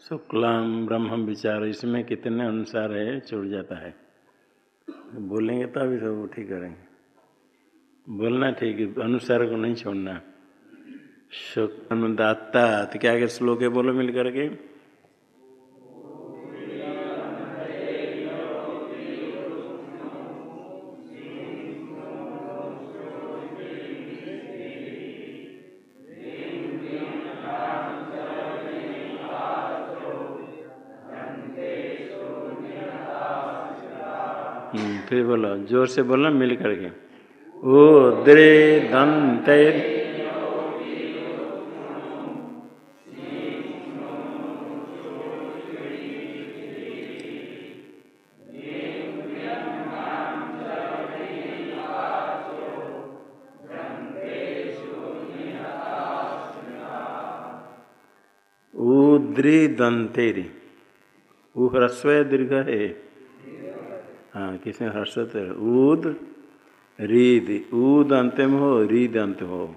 शुक्लाम ब्रह्म विचार, इसमें कितने अनुसार है, छूट जाता है। बोलेंगे तो अभी सब ठीक करेंगे। बोलना ठीक है, अनुसार को नहीं छोड़ना। शुक्ल दाता तो क्या क्या श्लोक है, बोलो मिल करके फिर बोलो, ज़ोर से बोलो मिल करके। ओ द्रे दंत। उद्री दंतेरी ऊ ह्रस्व दीर्घ है हाँ। किसने हर्ष ऊद रीद ऊद अंत में हो, रीद अंत हो।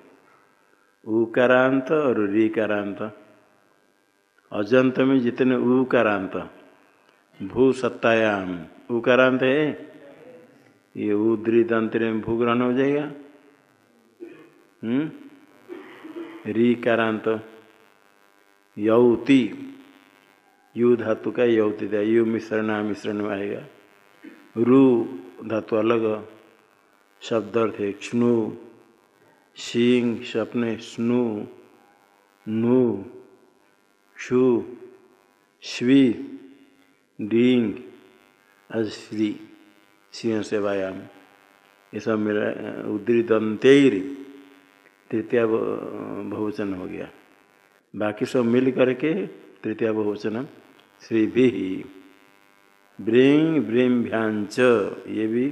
उकारांत और रीकारांत अजंत में जितने उकारांत भू सत्तायाम। उकारांत है? ये उद्री दंत में भू ग्रहण हो जाएगा। हम्म? रीकारांत यौती। यु धातु का यौती था। यु मिश्रण मिश्रण में आएगा। रू, धातु अलग, शब्द अर्थ है क्षणु सिंह सपने स्नु, नु क्षु श्वी, डींग, अश्री, सिंह सेवायाम ये सब मेरा उदृतंतेर तृतीय बहुवचन हो गया। बाकी सब मिल करके तृतीय बहुवचन, श्री भी ब्रिंग ब्रिम्भ्यांच ये भी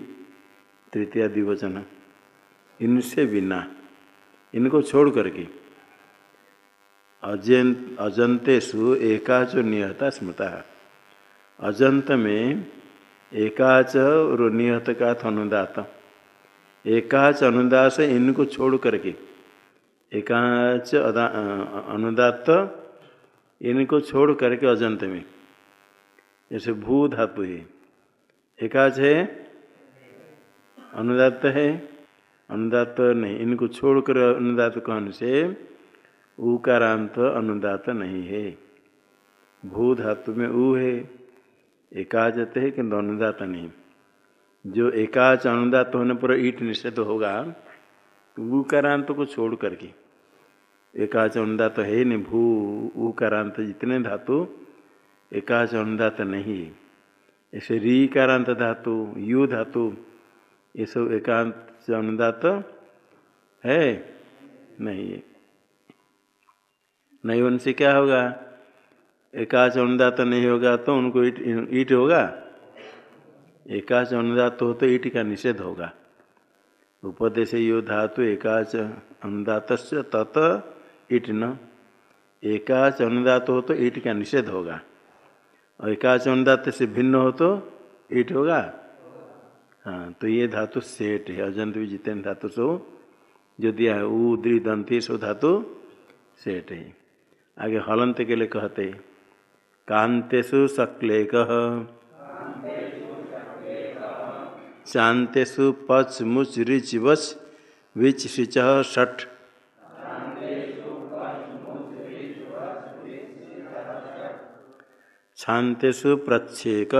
तृतीय द्विवचन इनसे बिना, इनको छोड़ करके। अजंत अजंतेशु एकाच निहता स्मृता। अजंत में एकाच और निहत का अनुदात। एकाच अनुदात से इनको छोड़ करके। एकाच अनुदात इनको छोड़ करके अजंत में। जैसे भू धातु है। एकाच है अनुदात है अनुदात नहीं। इनको छोड़कर अनुदात कहने से? उकारांत अनुदात नहीं है। भू धातु में ऊ है एकाचत है किंतु अनुदात नहीं। जो एकाच अनुदात होने पर ईट निषेध होगा उकारांत को छोड़ करके। एकाच अनुदात है नहीं, भू ऊ उकारांत जितने धातु एकाच अनुदात नहीं। है ऐसे रीकारांत धातु, यु धातु, ये सब एकांत अनुदात है? नहीं। है नहीं उनसे क्या होगा? एकाच अनुदात नहीं होगा तो उनको ईट ईट होगा? एकाच अनुदात हो तो ईट का निषेध होगा। उपदेश यो धातु एकाच अनुदात तत ईट न। एकाच अनुदात हो तो ईट का निषेध होगा। और एकाच अनुदात से भिन्न हो तो ईट होगा? हाँ तो ये धातु सेठ है, अजंत भी जितने धातु सो जो दिया है उद्री दंती सो धातु सेठ है। आगे हलंत के लिए कहते कांतेषु सक्लेक। चांतेषु पच मुच रिच वच विच सिच षठ शांतेषु प्रच्छेक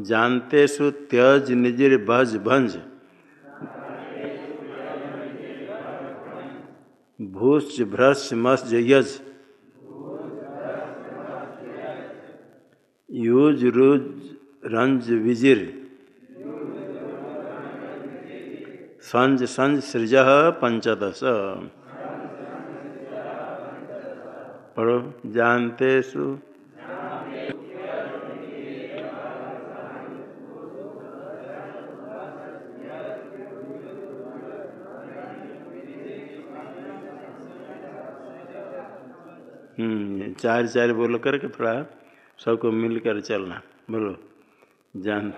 जानतेषु त्यज निजिर भज भूष भ्रश मस यज। यूज़ रुज रंज विजिर। संज संज सृज पंचदश। पढ़ो जानते सु हम्म चार चार बोल करके थोड़ा सबको मिलकर चलना। बोलो जान।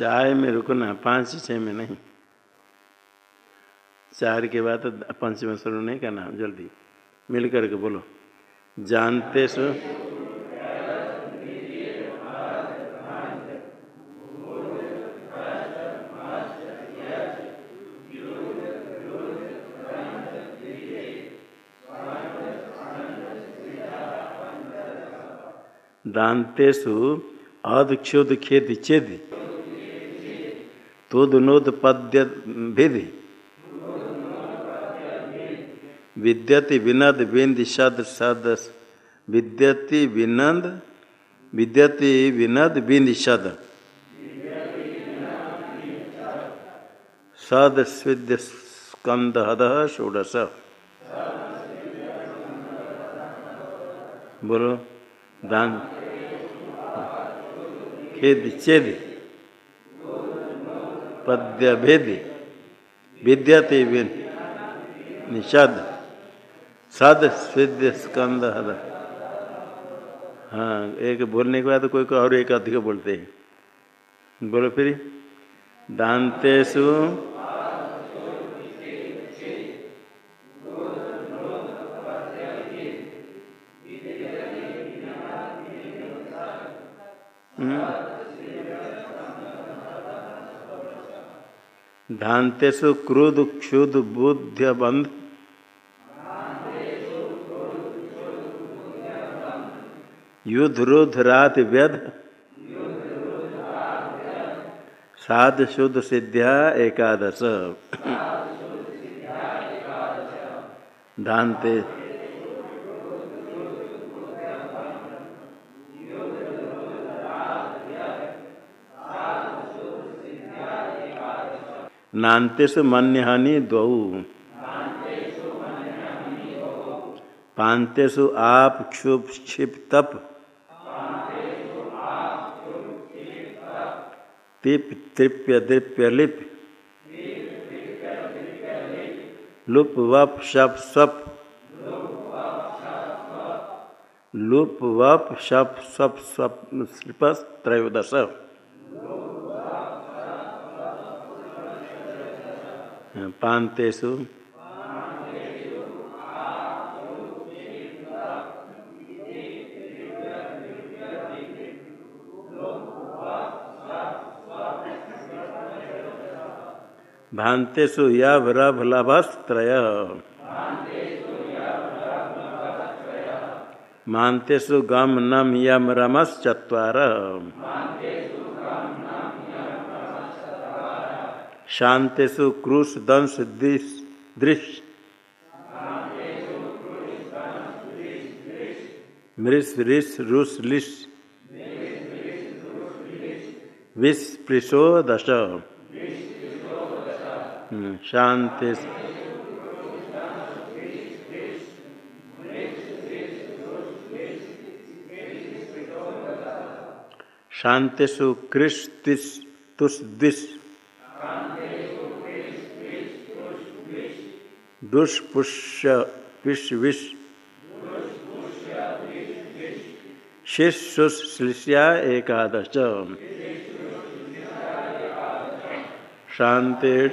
चाय में रुकना पाँच छः में नहीं। चार के बाद पंचम शुरू नहीं करना, जल्दी। मिल करके बोलो। जानते सो? दांतेषु अदक्षोद खेद चेद। तोदनोद पद्य विद्यति विनद बिंद शद सद विद्यति विनंद विद्यति विनद बिंद शद सद स्विद्य स्कंद हद षोडश। बोलो। दान। खेद, चेद। पद्य भेद विद्यते निषद सद स्विद्य स्कंद, हद। हाँ एक बोलने के बाद कोई को और एक अधिक बोलते हैं। बोलो फिर। दांतेशु धांतेषु क्रुद क्षुद बुद्ध बंध युद्ध रुद्ध रात व्यध। साध शुद्ध सिद्ध्या एकादश। धानते नान्तेषु मन्यहानि द्वौ। पांतेषु आप क्षुप क्षिप तप। तिप तृप्य दृप्य लिप। लुप वप शप सप। लुप वप शप सप सप त्रयोदश। पांतेषु भांतेषु यभ रभ लभस्त्रय मानतेषु गम नम यम रमश्चत्वार शांतेषु क्रूश दंश दृश्य मृष ऋष रुष लिश विस्पृशो दश। शांति। शांतिषु कृष्टिस तुष्दिश दुष्पुष्य विष विष। शिष्युश्लिष्या एकादश। शांति।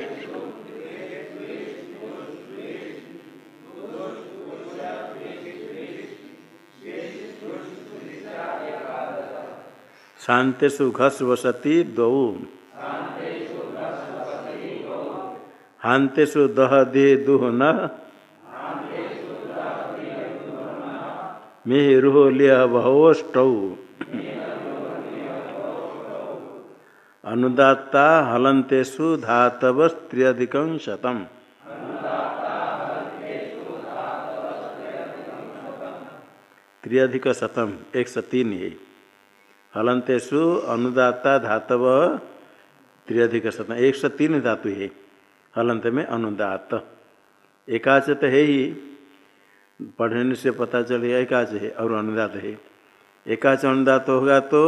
शांतिषु घस वसती दौ हांतेषु दह दे दुह न। मिहिरुह लिय बहोष्टौ। अनुदाता हलंतेषु धातव त्रियधिक शतम। त्रियधिक शतम, एक सौ तीन है हलंतेषु अनुदाता धातव त्रियधिक शतम, एक सौ तीन धातु है हलंत में अनुदात। एकाच तो है ही, पढ़ने से पता चलेगा एकाच है और अनुदात है। एकाच अनुदात होगा तो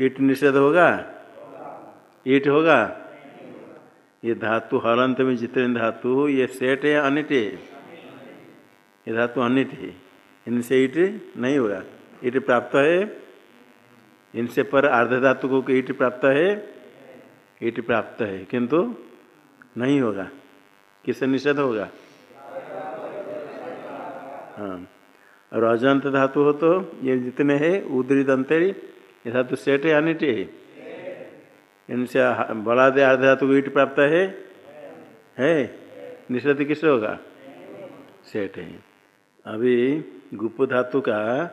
ईट निषेध होगा? ईट होगा? ये धातु हलंत में जितने धातु ये सेट है अनिट है? ये धातु अनिट है। इनसे ईट नहीं होगा। ईट प्राप्त है? इनसे पर अर्ध धातु को ईट प्राप्त है? ईट प्राप्त है। किंतु नहीं होगा। किससे निषेध होगा? हाँ। और अजंत धातु हो तो ये जितने हैं, उदरी दंतेरी, ये धातु सेठ है अनिट है? इनसे बड़ा दे आधे धातु ईट प्राप्त है? है। निषेध किससे होगा? सेठ है। अभी गुप धातु का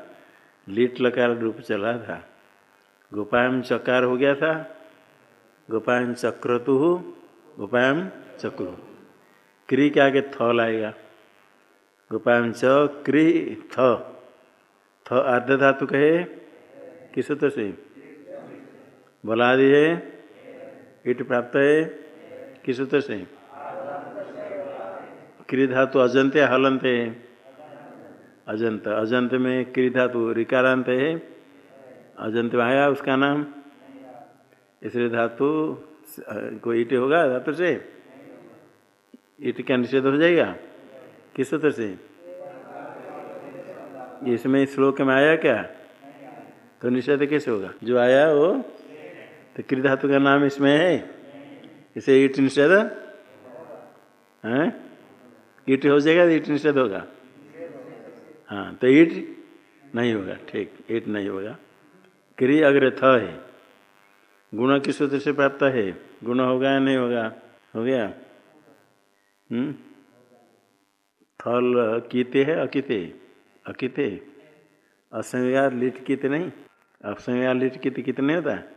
लीट लकार रूप चला था। गोपायम चकार हो गया था। गोपायम चक्रतु गोपायम चक्रु। क्री के आगे थ लाएगा। गोपायम च, क्री, थ। थ आद्य धातु कहे, किस सूत्र से? बलादि है, ईट प्राप्त है, किस सूत्र से? क्री धातु अजंत हलंत है? अजंत। अजंत में क्री धातु रिकारांत है। अजंत में आया उसका नाम। इसलिए धातु को ईट होगा धातु से? ईट क्या निषेध हो जाएगा? किस सूत्र से? इसमें श्लोक में आया क्या? तो निषेध कैसे होगा? जो आया वो तो कृ धातु का नाम इसमें है। इसे ईट निषेध? है? ईट हो जाएगा ईट निषेध होगा। हाँ तो ईट नहीं होगा। ठीक, ईट नहीं होगा। क्री अग्र थ है। गुण किस सूत्र से प्राप्त है? गुण होगा या नहीं होगा? हो गया? हम्म? थल कीते है, अकिते? अकिते? असंज्ञा लिट कित नहीं? असंज्ञा लिट कित कितने होता? है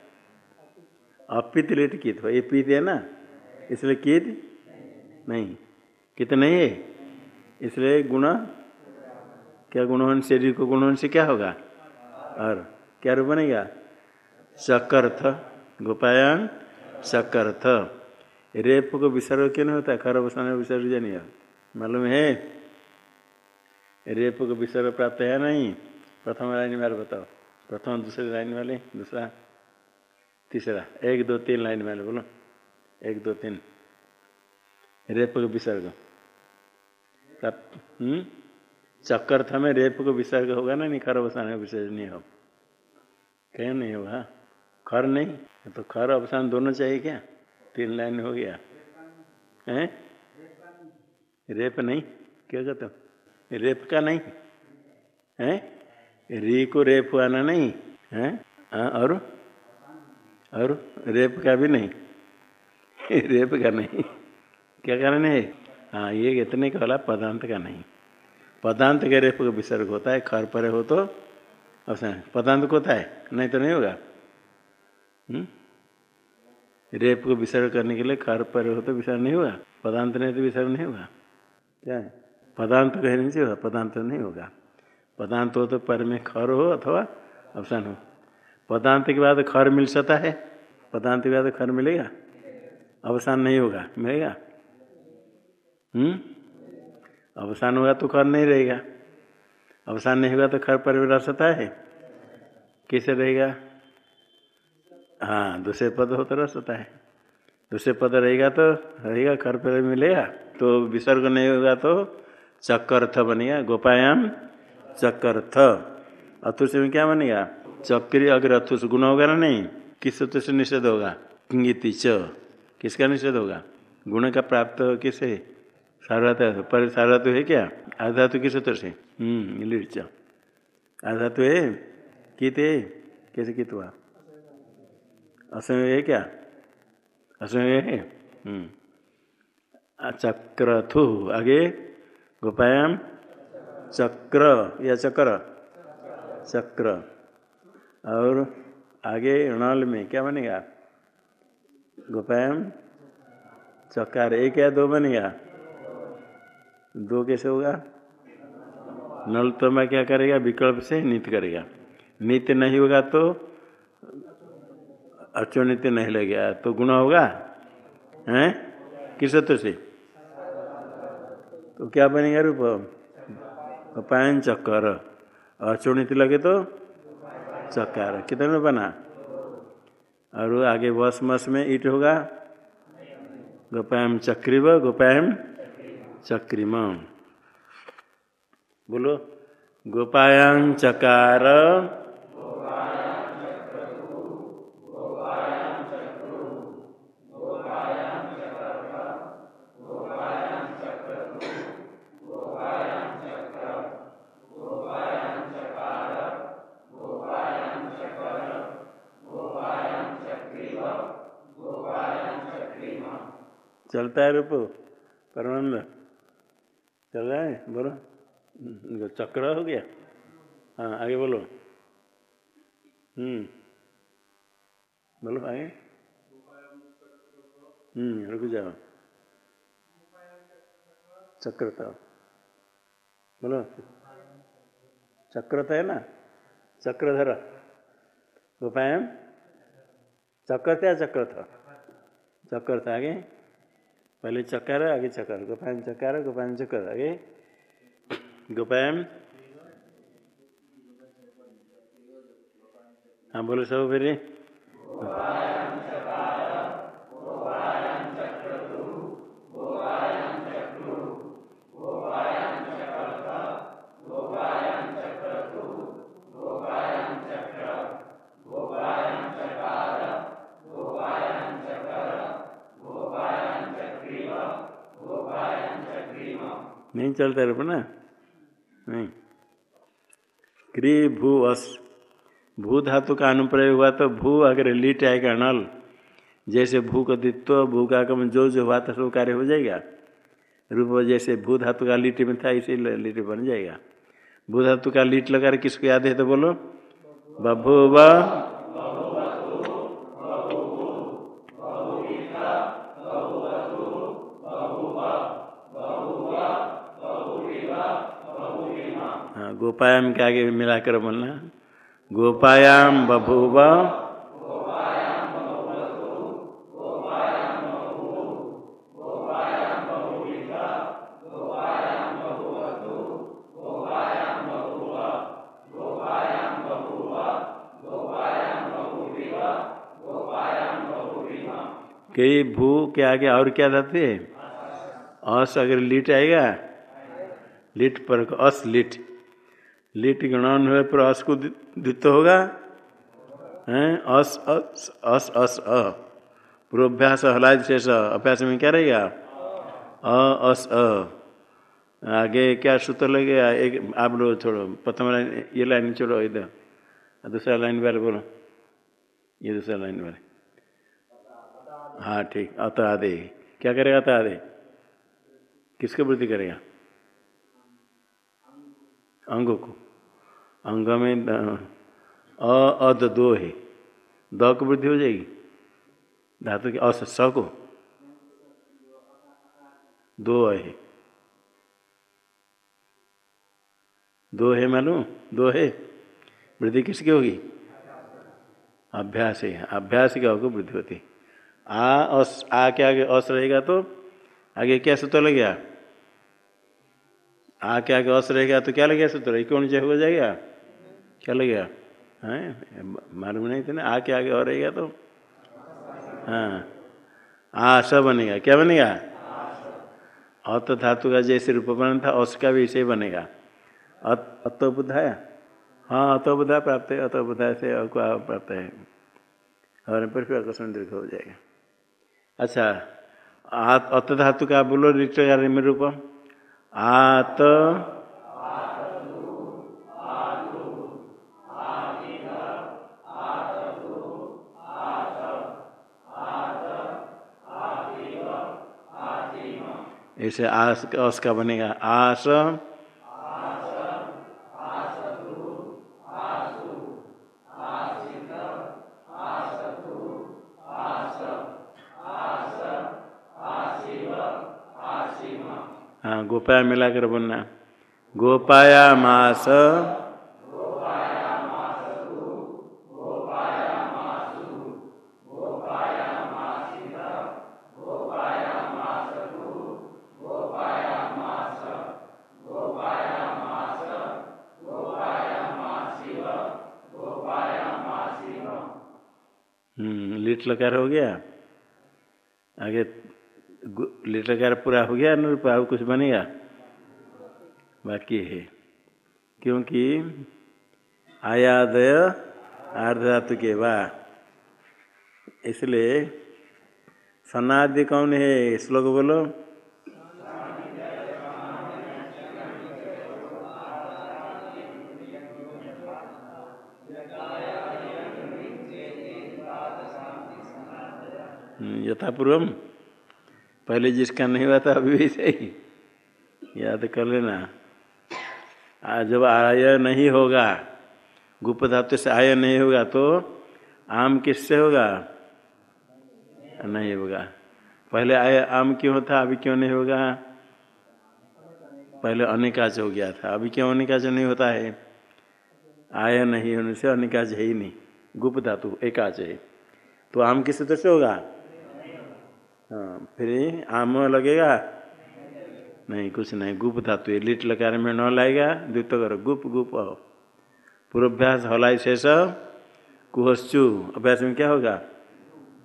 अपित लिट कित ये पीत है ना? इसलिए कित नहीं। कित नहीं है? इसलिए गुण? क्या गुण शरीर को गुण से क्या होगा? और क्या रूप बनेगा? चकर्थ। गोपायान चकर्थ रेप को विसर्ग क्यों नहीं होता? खर बसाने विसर्जन मालूम है? रेप को विसर्ग प्राप्त है नहीं? प्रथम लाइन वाले बताओ। प्रथम, दूसरे लाइन वाले, दूसरा, तीसरा। एक, दो, तीन लाइन वाले, बोलो। एक, दो, तीन। रेप को विसर्ग। प्राप्त हम्म? चक्कर था में रेप को विसर्ग होगा ना? नहीं खर बसाने विसर्जन नहीं हो कहीं नहीं होगा? खर नहीं? तो खर अवसान दोनों चाहिए क्या? तीन लाइन हो गया। हैं? रेप नहीं? क्या कहते हो? रेप का नहीं? है? री को रेप हुआ ना नहीं? है? और? और? रेप का भी नहीं। रेप का नहीं। क्या कारण है? हाँ ये इतने का पदांत का नहीं। पदांत के रेप का विसर्ग होता है, खर पर हो तो अवसर पदांत को होता है, नहीं तो नहीं होगा। हुँ? रेप को विसर्ग करने के लिए खर पर हो तो विसर्ग नहीं होगा? पदांत नहीं तो विसर्ग नहीं होगा? क्या है? पदांत कहने से होगा? पदांत नहीं होगा। पदांत हो तो पर में खर हो अथवा अवसान हो। पदांत के बाद खर मिल सकता है? पदांत के बाद खर मिलेगा? अवसान नहीं होगा। मिलेगा? हम्म? अवसान होगा तो खर नहीं रहेगा। अवसान नहीं होगा तो खर पर भी रह सकता है। कैसे रहेगा? हाँ दूसरे पद हो तो रह सकता है। दूसरे पद रहेगा तो रहेगा, खर पर मिलेगा। तो विसर्ग नहीं होगा तो चक्कर्थ बनेगा, गोपायाम चक्कर्थ अथुष में क्या बनेगा? चक्री अगर अथुष गुण होगा ना नहीं? किस से निषेध होगा? किंगिति च। किसका निषेध होगा? गुण का प्राप्त हो किसे? सार्वधातु पर सार्वधातु है क्या? आधातु किस सूत्र से? हम्म लिट आधातु है? कित? है कैसे कित हुआ? असमय है क्या असमय है हम्म। चक्रथु आगे गोपायाम चक्र या चक्र? चक्र। और आगे नल में क्या बनेगा? गोपायाम चक्कर एक या दो बनेगा? दो कैसे होगा? नल तो मैं क्या करेगा? विकल्प से नित्य करेगा। नित्य नहीं होगा तो नित्य नहीं लगेगा तो गुण होगा? हैं? किस तो से? तो क्या बनेगा रूप? पायन चक्कर। अचुणित लगे तो चक्कर। कितने में बना? और आगे बस मस में ईट होगा? गोपायम चक्रिव गोपायम चक्रिम। बोलो। गोपायं चकार। चलता है रूप। परमानंद, चल रहा है? बोलो। चक्र हो गया। हाँ आगे बोलो। हम्म। बोलो आगे। हम्म रुक जाओ। चक्रता। बोलो। चक्रता है ना? चक्रधर। गोपायम चक्र था चक्र था चक्र था आगे। पहले चकार आगे चकार गोपायन चकार गोपायन चकार आगे। गोपायन हाँ बोलो सब फिर। चलता रूप ना नहीं। क्री भू अस भू धातु का अनुप्रयोग हुआ तो भू अगर लीट आएगा नल, जैसे भू का दित्व भू का कम जो जो हुआ था सब कार्य हो जाएगा। रूप जैसे भू धातु का लीट में था, इसी लीट बन जाएगा। भू धातु का लीट लगा किसको याद है तो बोलो? बभू गोपायाम के आगे मिलाकर बोलना। गोपायाम बभूव। कई भू के आगे और क्या है? अस अगर लिट आएगा, लिट पर अस लिट। लिट गणन हुए पर अस को द्वित होगा? हैं? अस अस अस अस, अ। पूर्वाभ्यास हलाद शेष अभ्यास में क्या रहेगा अ, अस, अ। आगे क्या सूत्र लगेगा एक, आप लोग छोड़ो, प्रथम लाइन, ये लाइन छोड़ो इधर। दूसरा लाइन वाले बोलो। ये दूसरा लाइन वाले हाँ ठीक। अत आदे। क्या करेगा अत आदे? किसको वृद्धि करेगा? अंगों को। अंग में अद दो है। द को वृद्धि हो जाएगी? धातु की अस, स को। दो है। दो है मालूम? दो है। वृद्धि किसकी होगी? अभ्यास है। अभ्यास की होगी वृद्धि होती। आ, अस, आ के आगे अस रहेगा तो आगे क्या सूत्र लग गया आ के आगे अस रहेगा तो क्या लगेगा सूत्र कौन जय हो जाएगा क्या लगेगा है, मालूम नहीं थे ना आ के आगे और रहेगा तो? हाँ। आ स बनेगा क्या बनेगा? अत धातु का जैसे रूप बना था अस का भी इसे बनेगा। अत बुधाया हाँ? अतो बुधा प्राप्त है। अतो बुधा से प्राप्त है। और पर फिर आकर्षण दीर्घ हो जाएगा। अच्छा अत धातु का बोलो में रूप आत ऐसे आस का बनेगा आस गोपाया मिलाकर बोलना गोपाया मास। लिट लकार हो गया। आगे लिट लकार पूरा हो गया अनुरूप अब कुछ बनेगा? बाकी है। क्योंकि आयादय आर्धातु के बा इसलिए सनादि कौन है? श्लोक बोलो। यथा पूर्व पहले जिसका नहीं हुआ था, अभी भी सही। याद कर लेना। जब आय नहीं होगा गुप्त धातु से आय नहीं होगा तो आम किससे होगा? नहीं होगा। पहले आय आम क्यों होता अभी क्यों नहीं होगा? पहले अनिकाच हो गया था, अभी क्यों अनिकाच नहीं होता है? आय नहीं होने से अनिकाच है ही नहीं गुप्त धातु एकाच है। तो आम किस तरह से होगा? हाँ फिर आम लगेगा? नहीं, कुछ नहीं। गुप धातु लिट लकार में न लाएगा द्वित करो, गुप गुप पूर्वाभ्यास हलाई शेष कुहस्चु, अभ्यास में क्या होगा?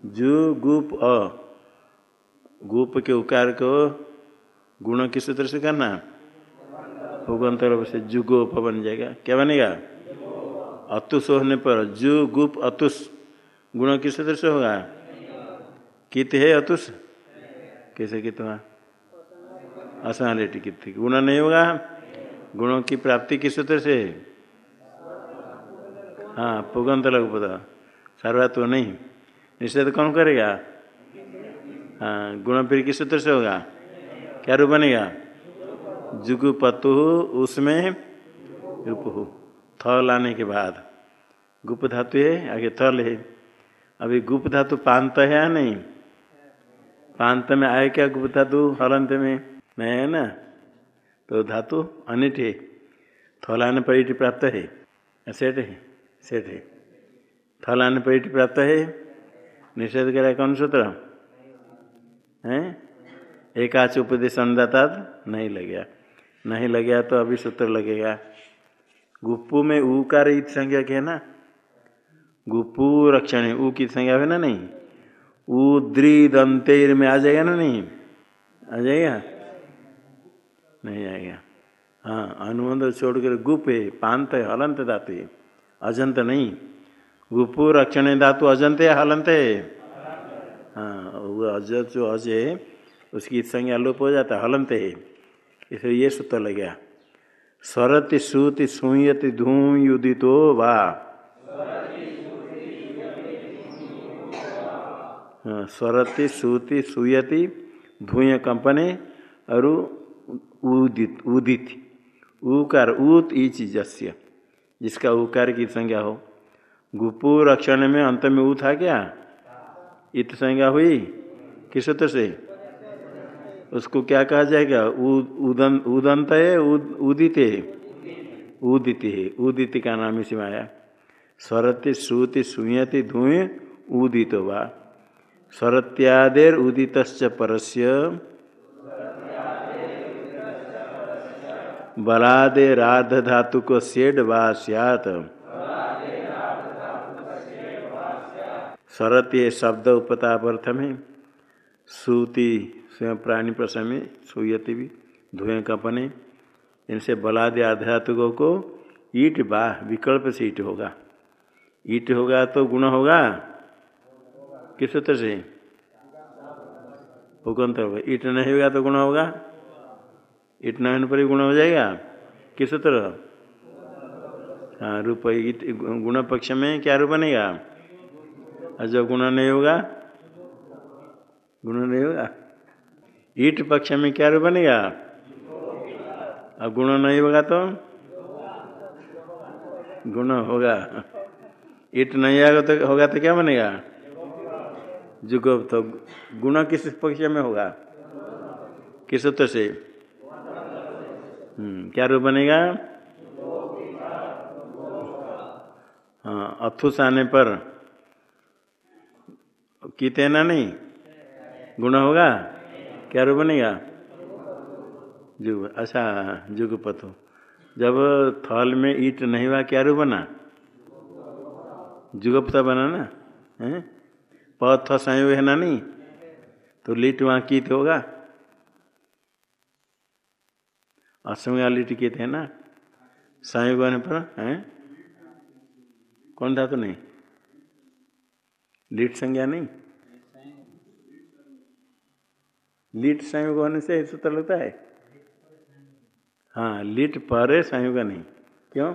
जु, गुप, अ। गुप के उकार को गुण किस सूत्र से करना? भूगंतर से जुगोप बन जाएगा। क्या बनेगा? अतुष होने पर जु, गुप, अतुष गुण किस सूत्र से होगा? कित है अतुष? कैसे कित हुआ असनालिटी कित गुण नहीं होगा? गुणों की प्राप्ति किस सूत्र से? हाँ पुगंत लघु पद सर्वत्व नहीं। निषेध कौन करेगा? हाँ गुण फिर किस सूत्र से होगा? क्या रूप बनेगा? जुगुपतु, उसमें रूप हो। थ लाने के बाद। गुप धातु है, आगे थल है अभी गुप धातु पांत है या नहीं? पांत में आए क्या गुप धातु? हलंत में। नहीं है ना? तो धातु अनिट है। थलाने पर इट प्राप्त है। सेठ है सेठ है। थलाने पर इट प्राप्त है। निषेध करा कौन सूत्र? है? एकाच उपदेश अन्नदाता नहीं लगेगा। नहीं लगेगा तो अभी सूत्र लगेगा। गुप्पू में ऊ का ईद संज्ञा है ना? गुप्पू रक्षण, ऊ की संज्ञा है ना नहीं? ऊ दंतेर में आ जाएगा ना नहीं? आ जाएगा? नहीं आएगा। हाँ अनुबंध छोड़कर गुप है पांत है हलंत धातु है। अजंत नहीं। गुप्पू रक्षण धातु अजंत है हलंत है। हाँ वो अज जो अज है उसकी संज्ञा लोप हो जाता है हलंत है। इसलिए ये सूत्र लग गया। स्वरति सूति सुयति धूम युदितो वा। हाँ, स्वरति सूति सुयति धूय कंपने और उदित उदित। उकार उत इच जस्य, जिसका उकार की संज्ञा हो। गुपु रक्षण में अंत में ऊ था क्या? इत संज्ञा हुई? किस सूत्र से? उसको क्या कहा जाएगा? उदन उदंत है उदित। है उदित है उदित का नाम इसी में आया। स्वरति श्रुति सुयति धुए उदित वा। स्वरत्यादेर उदित परस्य। बलादे राध धातु को सेड वा सियात। स्वरत शब्द उपतापर्थ में सूति स्वयं प्राणी प्रसव में सुयति भी, धुएँ कपने। इनसे बलादि आध्यात्मिकों को ईट बा, विकल्प से ईट होगा। ईट होगा तो गुण होगा। किस सूत्र से? भूकंत होगा। ईट नहीं होगा तो गुण होगा। ईट न होने पर गुण हो जाएगा? किस सूत्र हाँ रूप गुण पक्ष में क्या रूप बनेगा? और जब गुण नहीं होगा? गुण नहीं होगा? ईट पक्ष में क्या रूप बनेगा? अब गुण नहीं होगा तो? गुण होगा। ईट नहीं आएगा तो होगा तो क्या बनेगा? जुग तो गुण किस पक्ष में होगा? किस सूत्र से? क्या रूप बनेगा? हाँ अथुस आने पर। कीते ना नहीं? गुण होगा? क्या रूप बनेगा? जुग अच्छा जुग पथो जब थल में ईट नहीं हुआ, क्या रूप बना? जुगपता बना ना? है? पथ संयोग है ना नहीं? तो लीट वहाँ कीत होगा? असमय लीट कीत है ना संयोग होने पर, है? कौन था तो नहीं? लीट संज्ञा नहीं? लीट संयोग होने से सूत्र लगता है। हाँ लीट पर संयोग नहीं। क्यों?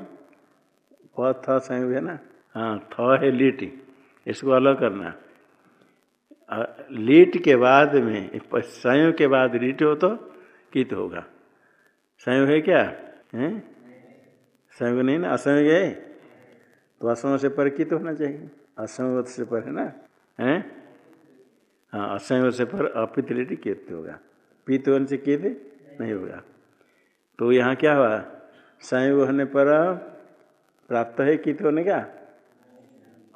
प थ संयोग, है ना? हाँ थ है लीट इसको अलग करना। लीट के बाद में, संयोग के बाद लीट हो तो कित होगा? संयोग है क्या? है? संयोग नहीं ना? असंयोग है? तो असंग से पर कित होना चाहिए? असंग से पर है ना? है? हाँ असंयोग से पर अपित लिट कित होगा। पित होने से कित? नहीं होगा। तो यहाँ क्या हुआ? संयोग होने पर प्राप्त है कित होने का?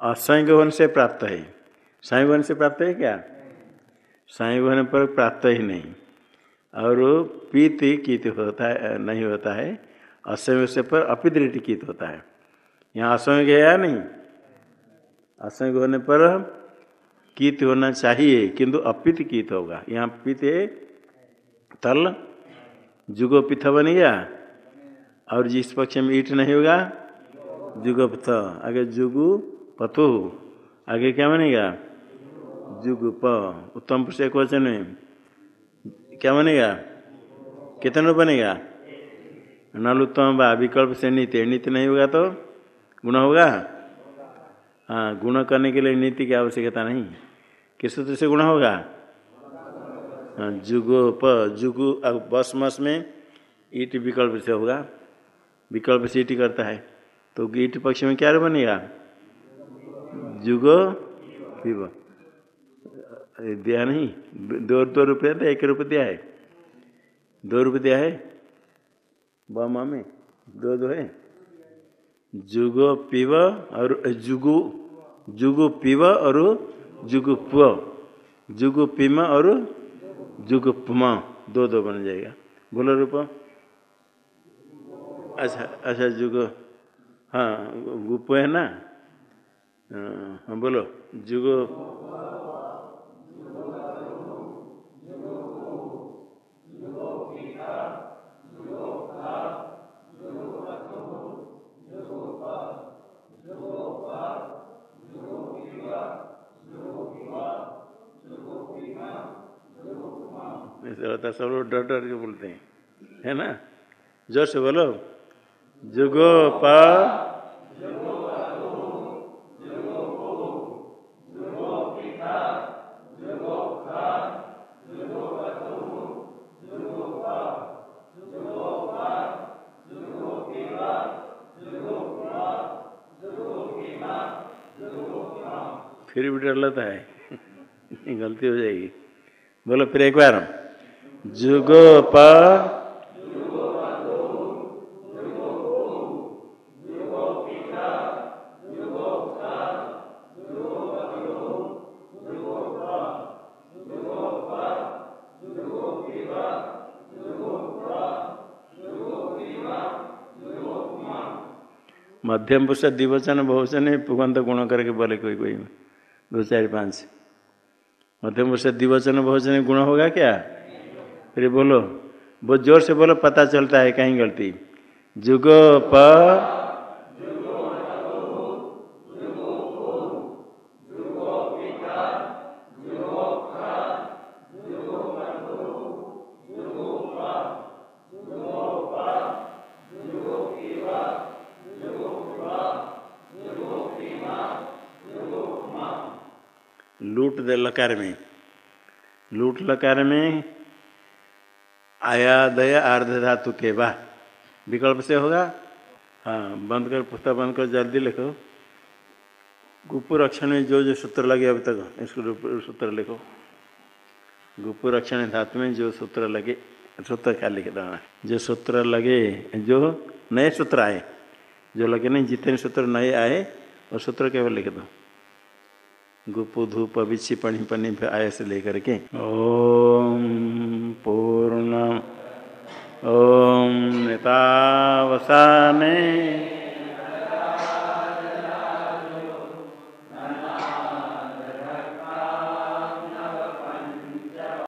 असंयोग होने से प्राप्त है। संयोग होने से प्राप्त है क्या? संयोग होने पर प्राप्त ही नहीं। और पीत कित होता है, नहीं होता है असंयोग से पर अपित कित होता है। यहाँ असंयोग है या नहीं? असंयोग होने पर कित होना चाहिए, किंतु अपित कित होगा। यहाँ पित तल, जुगो पिथ बन गया, और जिस पक्ष में ईट नहीं होगा, जुगो पथ आगे जुगु पथु आगे क्या बनेगा? जुगु प उत्तम पुरुष एक वचन में क्या बनेगा? कितने बनेगा? नल उत्तम बा, विकल्प से नीति नीति नहीं होगा तो? गुण होगा? हाँ गुण करने के लिए नीति की आवश्यकता नहीं। किस सूत्र से गुण होगा? हाँ जुगो प, जुगु बस मस में ईट विकल्प से होगा। विकल्प से ईट करता है। तो ईट पक्ष में क्या बनेगा? जुगो पीब दिया नहीं, दो दो रुपये तो एक रुपये दिया है। दो रुपये दिया है? बमा में दो दो है। जुगो पीव और जुगु जुगु पीव और जुगु पुव जुगु पीम और जुगु पुमा, दो दो बन जाएगा। बोलो रूप। अच्छा अच्छा जुगो हाँ गुप है ना? हाँ बोलो, जुगो ऐसा होता सब लोग डर डर के बोलते हैं। है ना? ज़ोर से बोलो। जुगो पा। फिर भी डर लगता है। गलती हो जाएगी। बोलो फिर एक बार। जुगो प मध्यम पुरुष द्विवचन, बहुवचन, पुगंत गुण करके बोले कोई कोई, दो चार पाँच। मध्यम पुरुष द्विवचन, बहुवचन गुण होगा क्या? फिर बोलो, बहुत ज़ोर से बोलो, पता चलता है कहीं गलती। जुगो प। लूट लकार में। लूट लकार में आया दया आर्ध धातु के बा। विकल्प से होगा? हाँ बंद कर पुस्तक बंद कर, जल्दी लिखो। गुप्पुर अक्षर में जो जो सूत्र लगे अभी तक, इसको सूत्र लिखो। गुप्पुर अक्षर धातु में जो सूत्र लगे, सूत्र क्या लिख देना जो सूत्र लगे, जो नए सूत्र आए। जो लगे नहीं, जितने सूत्र नए आए और सूत्र केवल लिख दो। गुपु धूप पढ़ी पढ़ी आय से लेकर के। ओम पूर्ण ओम नेतावसाने।